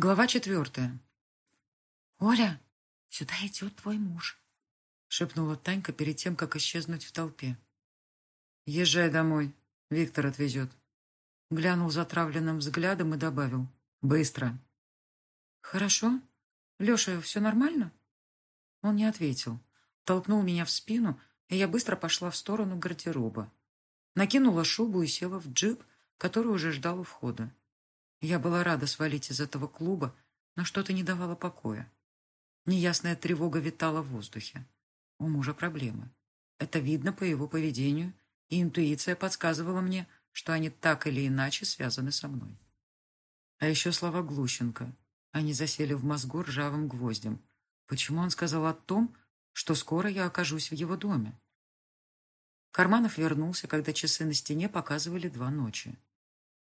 Глава четвертая. «Оля, сюда идет твой муж», — шепнула Танька перед тем, как исчезнуть в толпе. «Езжай домой, Виктор отвезет». Глянул затравленным взглядом и добавил. «Быстро». «Хорошо. Леша, все нормально?» Он не ответил. Толкнул меня в спину, и я быстро пошла в сторону гардероба. Накинула шубу и села в джип, который уже ждал у входа. Я была рада свалить из этого клуба, но что-то не давало покоя. Неясная тревога витала в воздухе. У мужа проблемы. Это видно по его поведению, и интуиция подсказывала мне, что они так или иначе связаны со мной. А еще слова Глущенко. Они засели в мозгу ржавым гвоздем. Почему он сказал о том, что скоро я окажусь в его доме? Карманов вернулся, когда часы на стене показывали два ночи.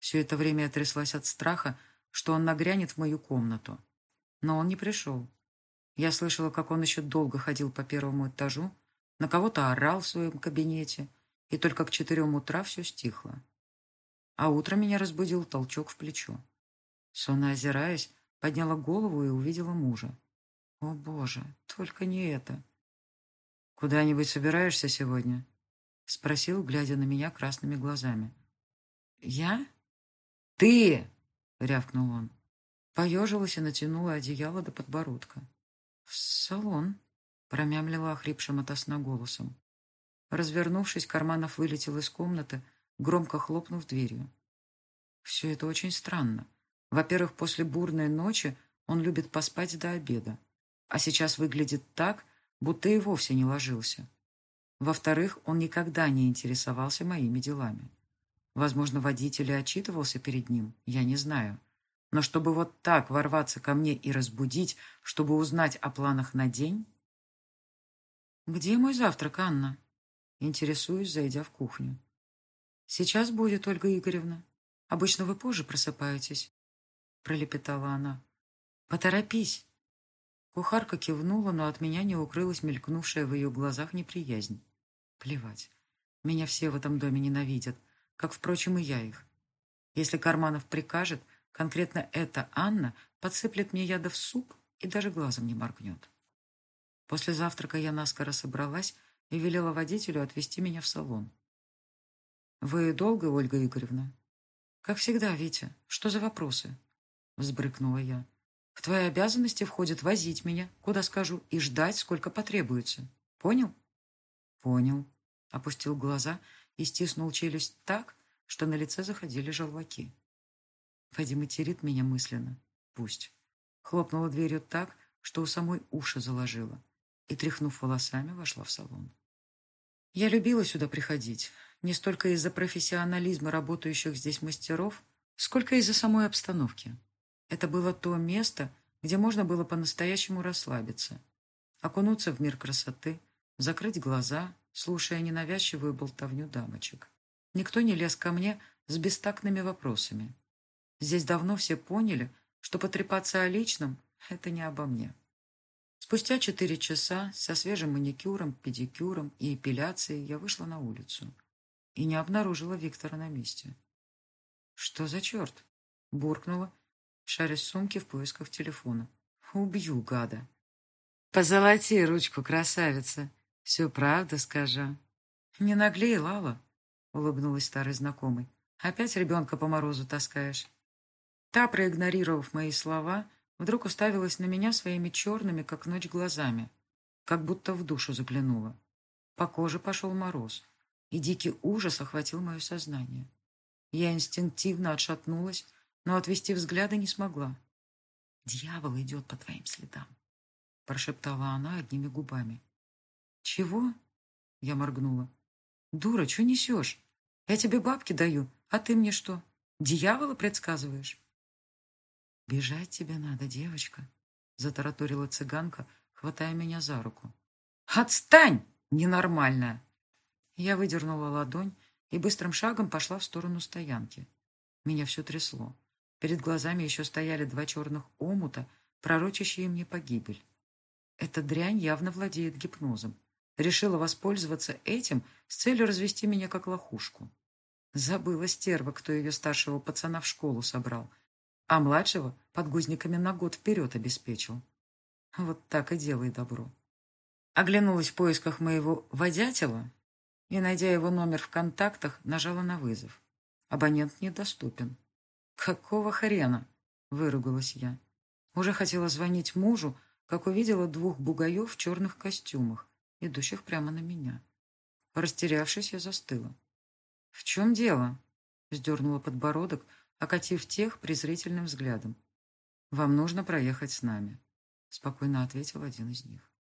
Все это время я тряслась от страха, что он нагрянет в мою комнату. Но он не пришел. Я слышала, как он еще долго ходил по первому этажу, на кого-то орал в своем кабинете, и только к четырем утра все стихло. А утром меня разбудил толчок в плечо. Сонно озираясь, подняла голову и увидела мужа. О, Боже, только не это. «Куда-нибудь собираешься сегодня?» — спросил, глядя на меня красными глазами. «Я?» «Ты!» — рявкнул он. Поежилась и натянула одеяло до подбородка. «В салон!» — промямлила охрипшим от сна голосом. Развернувшись, Карманов вылетел из комнаты, громко хлопнув дверью. Все это очень странно. Во-первых, после бурной ночи он любит поспать до обеда, а сейчас выглядит так, будто и вовсе не ложился. Во-вторых, он никогда не интересовался моими делами. Возможно, водитель и отчитывался перед ним, я не знаю. Но чтобы вот так ворваться ко мне и разбудить, чтобы узнать о планах на день... «Где мой завтрак, Анна?» Интересуюсь, зайдя в кухню. «Сейчас будет, Ольга Игоревна. Обычно вы позже просыпаетесь», — пролепетала она. «Поторопись». Кухарка кивнула, но от меня не укрылась мелькнувшая в ее глазах неприязнь. Плевать. Меня все в этом доме ненавидят как, впрочем, и я их. Если Карманов прикажет, конкретно эта Анна подсыплет мне яда в суп и даже глазом не моргнет. После завтрака я наскоро собралась и велела водителю отвезти меня в салон. «Вы долго, Ольга Игоревна?» «Как всегда, Витя. Что за вопросы?» Взбрыкнула я. «В твои обязанности входит возить меня, куда скажу, и ждать, сколько потребуется. Понял?» «Понял», — опустил глаза и стиснул челюсть так, что на лице заходили желваки. Пойди материт меня мысленно. Пусть. Хлопнула дверью так, что у самой уши заложила, и, тряхнув волосами, вошла в салон. Я любила сюда приходить, не столько из-за профессионализма работающих здесь мастеров, сколько из-за самой обстановки. Это было то место, где можно было по-настоящему расслабиться, окунуться в мир красоты, закрыть глаза слушая ненавязчивую болтовню дамочек. Никто не лез ко мне с бестактными вопросами. Здесь давно все поняли, что потрепаться о личном — это не обо мне. Спустя четыре часа со свежим маникюром, педикюром и эпиляцией я вышла на улицу и не обнаружила Виктора на месте. «Что за черт?» — буркнула, шаря сумки в поисках телефона. «Убью, гада!» «Позолоти ручку, красавица!» Всю правду скажу. Не наглей, Лала, улыбнулась старый знакомый. Опять ребенка по морозу таскаешь. Та, проигнорировав мои слова, вдруг уставилась на меня своими черными, как ночь, глазами, как будто в душу заглянула. По коже пошел мороз, и дикий ужас охватил мое сознание. Я инстинктивно отшатнулась, но отвести взгляда не смогла. «Дьявол идет по твоим следам», — прошептала она одними губами. «Чего?» Я моргнула. «Дура, что несешь? Я тебе бабки даю, а ты мне что, дьявола предсказываешь?» «Бежать тебе надо, девочка», — затараторила цыганка, хватая меня за руку. «Отстань, ненормальная!» Я выдернула ладонь и быстрым шагом пошла в сторону стоянки. Меня все трясло. Перед глазами еще стояли два черных омута, пророчащие мне погибель. Эта дрянь явно владеет гипнозом. Решила воспользоваться этим с целью развести меня как лохушку. Забыла стерва, кто ее старшего пацана в школу собрал. а младшего подгузниками на год вперед обеспечил. Вот так и делай добро. Оглянулась в поисках моего водятела и, найдя его номер в контактах, нажала на вызов. Абонент недоступен. «Какого хрена?» — выругалась я. Уже хотела звонить мужу, как увидела двух бугаев в черных костюмах, идущих прямо на меня. Растерявшись, я застыла. «В чем дело?» — сдернула подбородок, окатив тех презрительным взглядом. «Вам нужно проехать с нами», — спокойно ответил один из них.